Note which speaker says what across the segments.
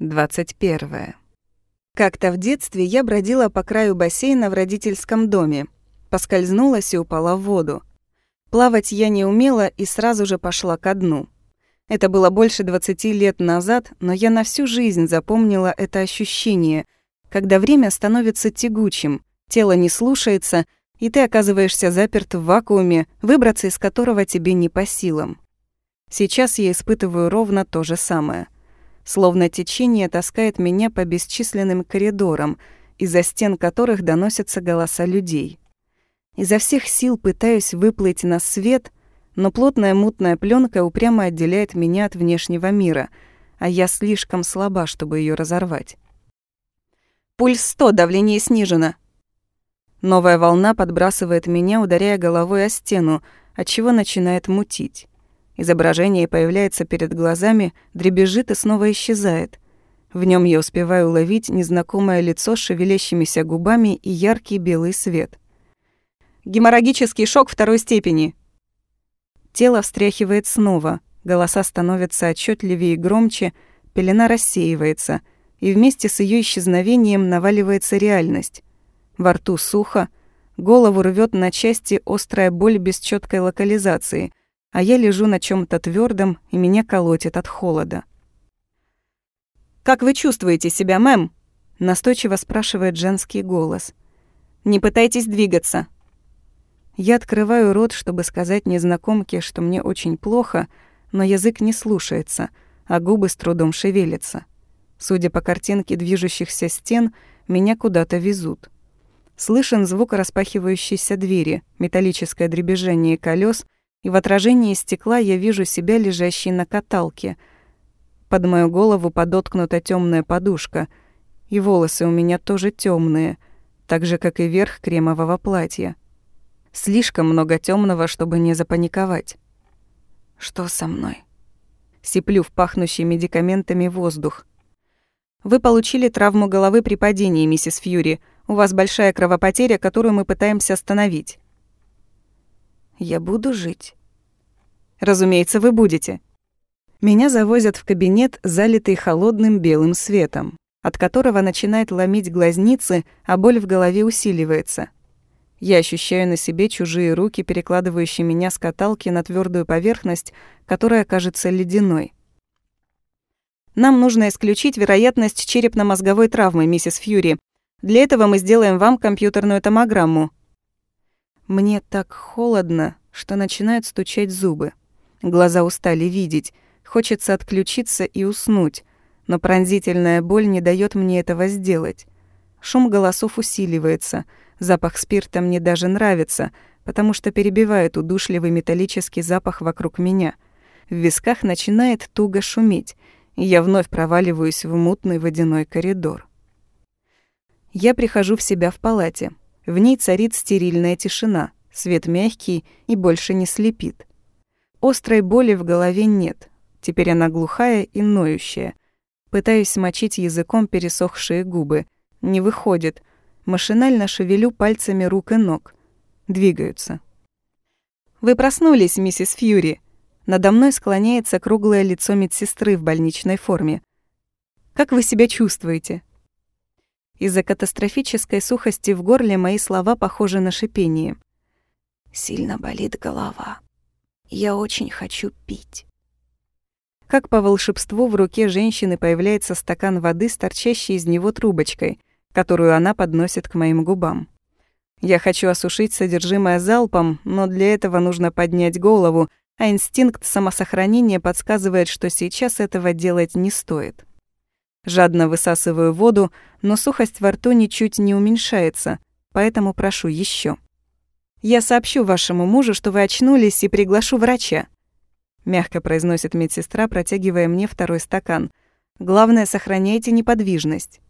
Speaker 1: 21. Как-то в детстве я бродила по краю бассейна в родительском доме. Поскользнулась и упала в воду. Плавать я не умела и сразу же пошла ко дну. Это было больше 20 лет назад, но я на всю жизнь запомнила это ощущение, когда время становится тягучим, тело не слушается, и ты оказываешься заперт в вакууме, выбраться из которого тебе не по силам. Сейчас я испытываю ровно то же самое. Словно течение таскает меня по бесчисленным коридорам, из-за стен которых доносятся голоса людей. Изо всех сил пытаюсь выплыть на свет, но плотная мутная пленка упрямо отделяет меня от внешнего мира, а я слишком слаба, чтобы ее разорвать. Пульс 100, давление снижено. Новая волна подбрасывает меня, ударяя головой о стену, отчего начинает мутить. Изображение появляется перед глазами, дребезжит и снова исчезает. В нем я успеваю уловить незнакомое лицо с шевелящимися губами и яркий белый свет. Геморрагический шок второй степени. Тело встряхивает снова, голоса становятся отчетливее и громче, пелена рассеивается, и вместе с ее исчезновением наваливается реальность. Во рту сухо, голову рвет на части острая боль без четкой локализации, а я лежу на чем то твердом и меня колотит от холода. «Как вы чувствуете себя, мэм?» — настойчиво спрашивает женский голос. «Не пытайтесь двигаться, я открываю рот, чтобы сказать незнакомке, что мне очень плохо, но язык не слушается, а губы с трудом шевелятся. Судя по картинке движущихся стен, меня куда-то везут. Слышен звук распахивающейся двери, металлическое дребезжание колес, и в отражении стекла я вижу себя лежащей на каталке. Под мою голову подоткнута темная подушка, и волосы у меня тоже темные, так же, как и верх кремового платья. Слишком много темного, чтобы не запаниковать. Что со мной? Сиплю в пахнущий медикаментами воздух. Вы получили травму головы при падении, миссис Фьюри. У вас большая кровопотеря, которую мы пытаемся остановить. Я буду жить. Разумеется, вы будете. Меня завозят в кабинет, залитый холодным белым светом, от которого начинает ломить глазницы, а боль в голове усиливается. Я ощущаю на себе чужие руки, перекладывающие меня с каталки на твердую поверхность, которая кажется ледяной. Нам нужно исключить вероятность черепно-мозговой травмы, миссис Фьюри. Для этого мы сделаем вам компьютерную томограмму. Мне так холодно, что начинают стучать зубы. Глаза устали видеть, хочется отключиться и уснуть, но пронзительная боль не дает мне этого сделать. Шум голосов усиливается — Запах спирта мне даже нравится, потому что перебивает удушливый металлический запах вокруг меня. В висках начинает туго шуметь, и я вновь проваливаюсь в мутный водяной коридор. Я прихожу в себя в палате. В ней царит стерильная тишина, свет мягкий и больше не слепит. Острой боли в голове нет. Теперь она глухая и ноющая. Пытаюсь смочить языком пересохшие губы. Не выходит, Машинально шевелю пальцами рук и ног. Двигаются. «Вы проснулись, миссис Фьюри!» Надо мной склоняется круглое лицо медсестры в больничной форме. «Как вы себя чувствуете?» Из-за катастрофической сухости в горле мои слова похожи на шипение. «Сильно болит голова. Я очень хочу пить». Как по волшебству в руке женщины появляется стакан воды с торчащей из него трубочкой — которую она подносит к моим губам. Я хочу осушить содержимое залпом, но для этого нужно поднять голову, а инстинкт самосохранения подсказывает, что сейчас этого делать не стоит. Жадно высасываю воду, но сухость во рту ничуть не уменьшается, поэтому прошу еще. «Я сообщу вашему мужу, что вы очнулись, и приглашу врача», мягко произносит медсестра, протягивая мне второй стакан. «Главное, сохраняйте неподвижность».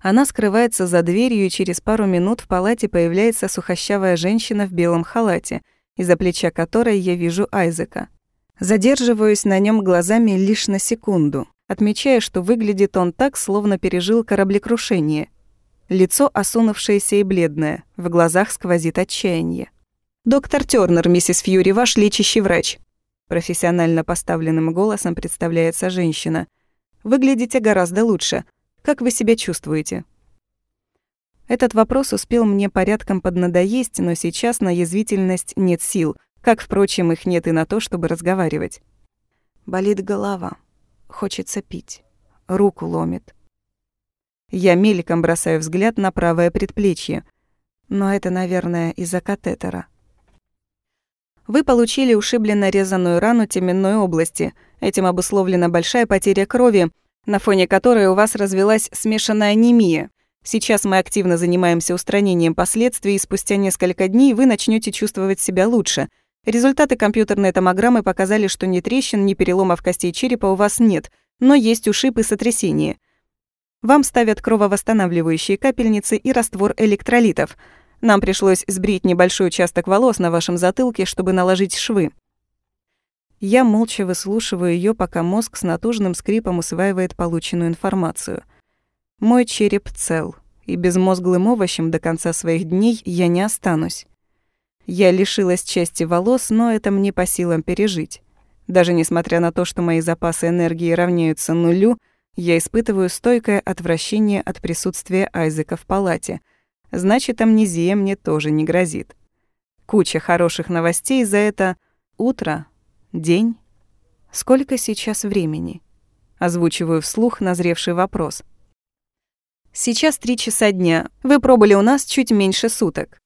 Speaker 1: Она скрывается за дверью, и через пару минут в палате появляется сухощавая женщина в белом халате, из-за плеча которой я вижу Айзека. Задерживаюсь на нем глазами лишь на секунду, отмечая, что выглядит он так, словно пережил кораблекрушение. Лицо осунувшееся и бледное, в глазах сквозит отчаяние. «Доктор Тёрнер, миссис Фьюри, ваш лечащий врач», профессионально поставленным голосом представляется женщина. Выглядите гораздо лучше. Как вы себя чувствуете?» Этот вопрос успел мне порядком поднадоесть, но сейчас на язвительность нет сил, как, впрочем, их нет и на то, чтобы разговаривать. Болит голова. Хочется пить. Руку ломит. Я мельком бросаю взгляд на правое предплечье. Но это, наверное, из-за катетера. Вы получили ушибленно резаную рану теменной области. Этим обусловлена большая потеря крови, на фоне которой у вас развелась смешанная анемия. Сейчас мы активно занимаемся устранением последствий, и спустя несколько дней вы начнете чувствовать себя лучше. Результаты компьютерной томограммы показали, что ни трещин, ни переломов костей черепа у вас нет, но есть ушиб и сотрясение. Вам ставят крововосстанавливающие капельницы и раствор электролитов. Нам пришлось сбрить небольшой участок волос на вашем затылке, чтобы наложить швы. Я молча выслушиваю ее, пока мозг с натужным скрипом усваивает полученную информацию. Мой череп цел, и безмозглым овощем до конца своих дней я не останусь. Я лишилась части волос, но это мне по силам пережить. Даже несмотря на то, что мои запасы энергии равняются нулю, я испытываю стойкое отвращение от присутствия Айзека в палате. Значит, амнезия мне тоже не грозит. Куча хороших новостей за это утро, день. Сколько сейчас времени? Озвучиваю вслух назревший вопрос. Сейчас три часа дня. Вы пробыли у нас чуть меньше суток.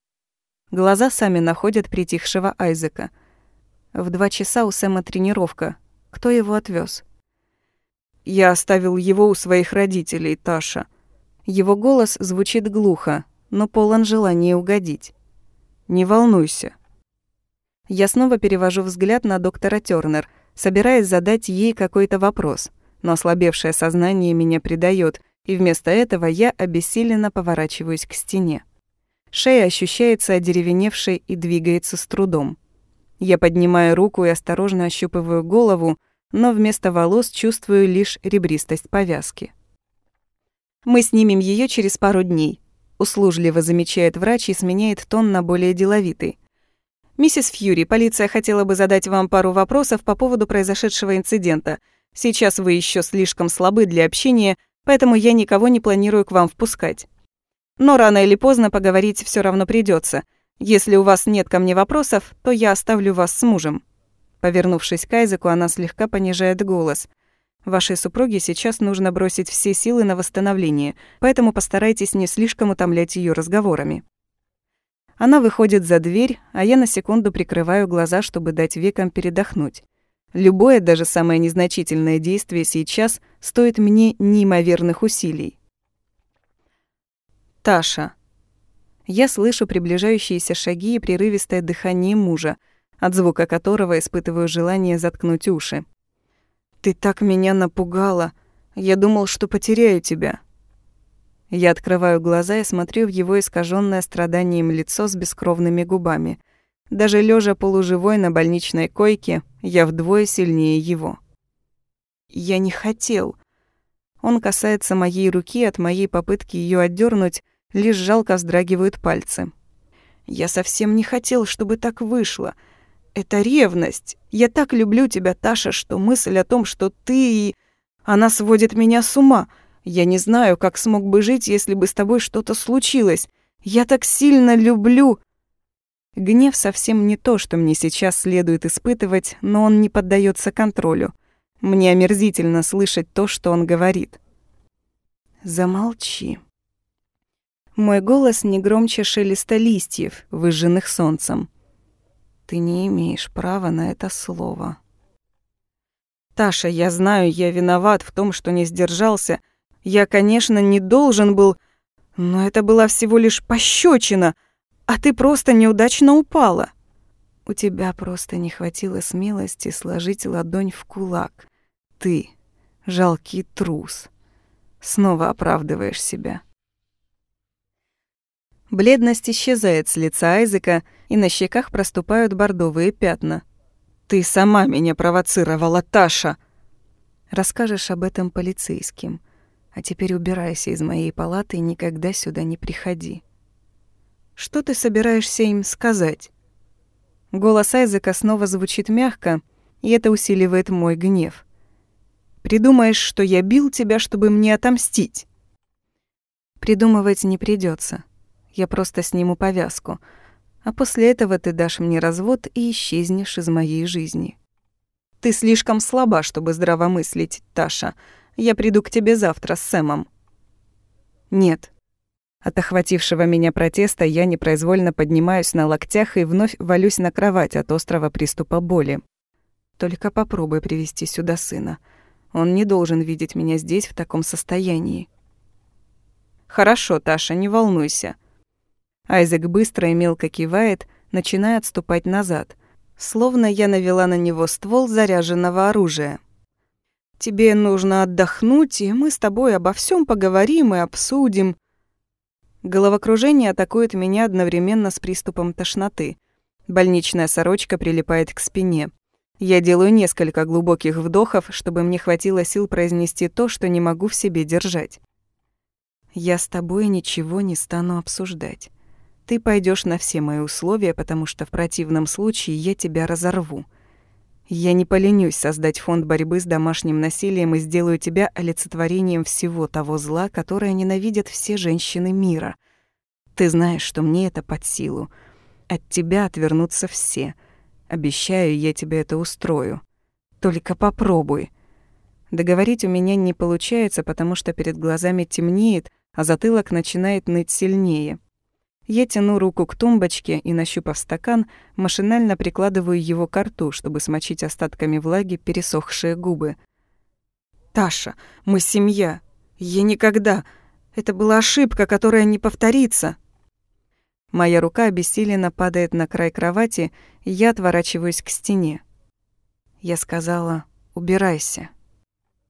Speaker 1: Глаза сами находят притихшего Айзека. В два часа у Сэма тренировка. Кто его отвез? Я оставил его у своих родителей, Таша. Его голос звучит глухо, но полон желания угодить. Не волнуйся. Я снова перевожу взгляд на доктора Тёрнер, собираясь задать ей какой-то вопрос, но ослабевшее сознание меня предает, и вместо этого я обессиленно поворачиваюсь к стене. Шея ощущается одеревеневшей и двигается с трудом. Я поднимаю руку и осторожно ощупываю голову, но вместо волос чувствую лишь ребристость повязки. «Мы снимем ее через пару дней», — услужливо замечает врач и сменяет тон на более деловитый. «Миссис Фьюри, полиция хотела бы задать вам пару вопросов по поводу произошедшего инцидента. Сейчас вы еще слишком слабы для общения, поэтому я никого не планирую к вам впускать. Но рано или поздно поговорить все равно придется. Если у вас нет ко мне вопросов, то я оставлю вас с мужем». Повернувшись к Айзеку, она слегка понижает голос. «Вашей супруге сейчас нужно бросить все силы на восстановление, поэтому постарайтесь не слишком утомлять ее разговорами». Она выходит за дверь, а я на секунду прикрываю глаза, чтобы дать векам передохнуть. Любое, даже самое незначительное действие сейчас стоит мне неимоверных усилий. Таша. Я слышу приближающиеся шаги и прерывистое дыхание мужа — от звука которого испытываю желание заткнуть уши. «Ты так меня напугала. Я думал, что потеряю тебя». Я открываю глаза и смотрю в его искаженное страданием лицо с бескровными губами. Даже лежа полуживой на больничной койке, я вдвое сильнее его. Я не хотел. Он касается моей руки, от моей попытки ее отдернуть, лишь жалко вздрагивают пальцы. Я совсем не хотел, чтобы так вышло — это ревность. Я так люблю тебя, Таша, что мысль о том, что ты. Она сводит меня с ума. Я не знаю, как смог бы жить, если бы с тобой что-то случилось. Я так сильно люблю... Гнев совсем не то, что мне сейчас следует испытывать, но он не поддается контролю. Мне омерзительно слышать то, что он говорит. Замолчи. Мой голос не громче шелеста листьев, выжженных солнцем. Ты не имеешь права на это слово. Таша, я знаю, я виноват в том, что не сдержался. Я, конечно, не должен был, но это была всего лишь пощечина, а ты просто неудачно упала. У тебя просто не хватило смелости сложить ладонь в кулак. Ты, жалкий трус, снова оправдываешь себя. Бледность исчезает с лица Айзека, и на щеках проступают бордовые пятна. «Ты сама меня провоцировала, Таша!» «Расскажешь об этом полицейским. А теперь убирайся из моей палаты и никогда сюда не приходи». «Что ты собираешься им сказать?» Голос Айзека снова звучит мягко, и это усиливает мой гнев. Придумаешь, что я бил тебя, чтобы мне отомстить. Придумывать не придется. Я просто сниму повязку. А после этого ты дашь мне развод и исчезнешь из моей жизни. Ты слишком слаба, чтобы здравомыслить, Таша. Я приду к тебе завтра с Сэмом. Нет. От охватившего меня протеста я непроизвольно поднимаюсь на локтях и вновь валюсь на кровать от острого приступа боли. Только попробуй привести сюда сына. Он не должен видеть меня здесь в таком состоянии. Хорошо, Таша, не волнуйся. Айзек быстро и мелко кивает, начиная отступать назад, словно я навела на него ствол заряженного оружия. Тебе нужно отдохнуть, и мы с тобой обо всем поговорим и обсудим. Головокружение атакует меня одновременно с приступом тошноты. Больничная сорочка прилипает к спине. Я делаю несколько глубоких вдохов, чтобы мне хватило сил произнести то, что не могу в себе держать. Я с тобой ничего не стану обсуждать. Ты пойдешь на все мои условия, потому что в противном случае я тебя разорву. Я не поленюсь создать фонд борьбы с домашним насилием и сделаю тебя олицетворением всего того зла, которое ненавидят все женщины мира. Ты знаешь, что мне это под силу. От тебя отвернутся все. Обещаю, я тебе это устрою. Только попробуй. Договорить у меня не получается, потому что перед глазами темнеет, а затылок начинает ныть сильнее. Я тяну руку к тумбочке и, нащупав стакан, машинально прикладываю его к рту, чтобы смочить остатками влаги пересохшие губы. «Таша, мы семья. Я никогда... Это была ошибка, которая не повторится». Моя рука обессиленно падает на край кровати, и я отворачиваюсь к стене. Я сказала «убирайся».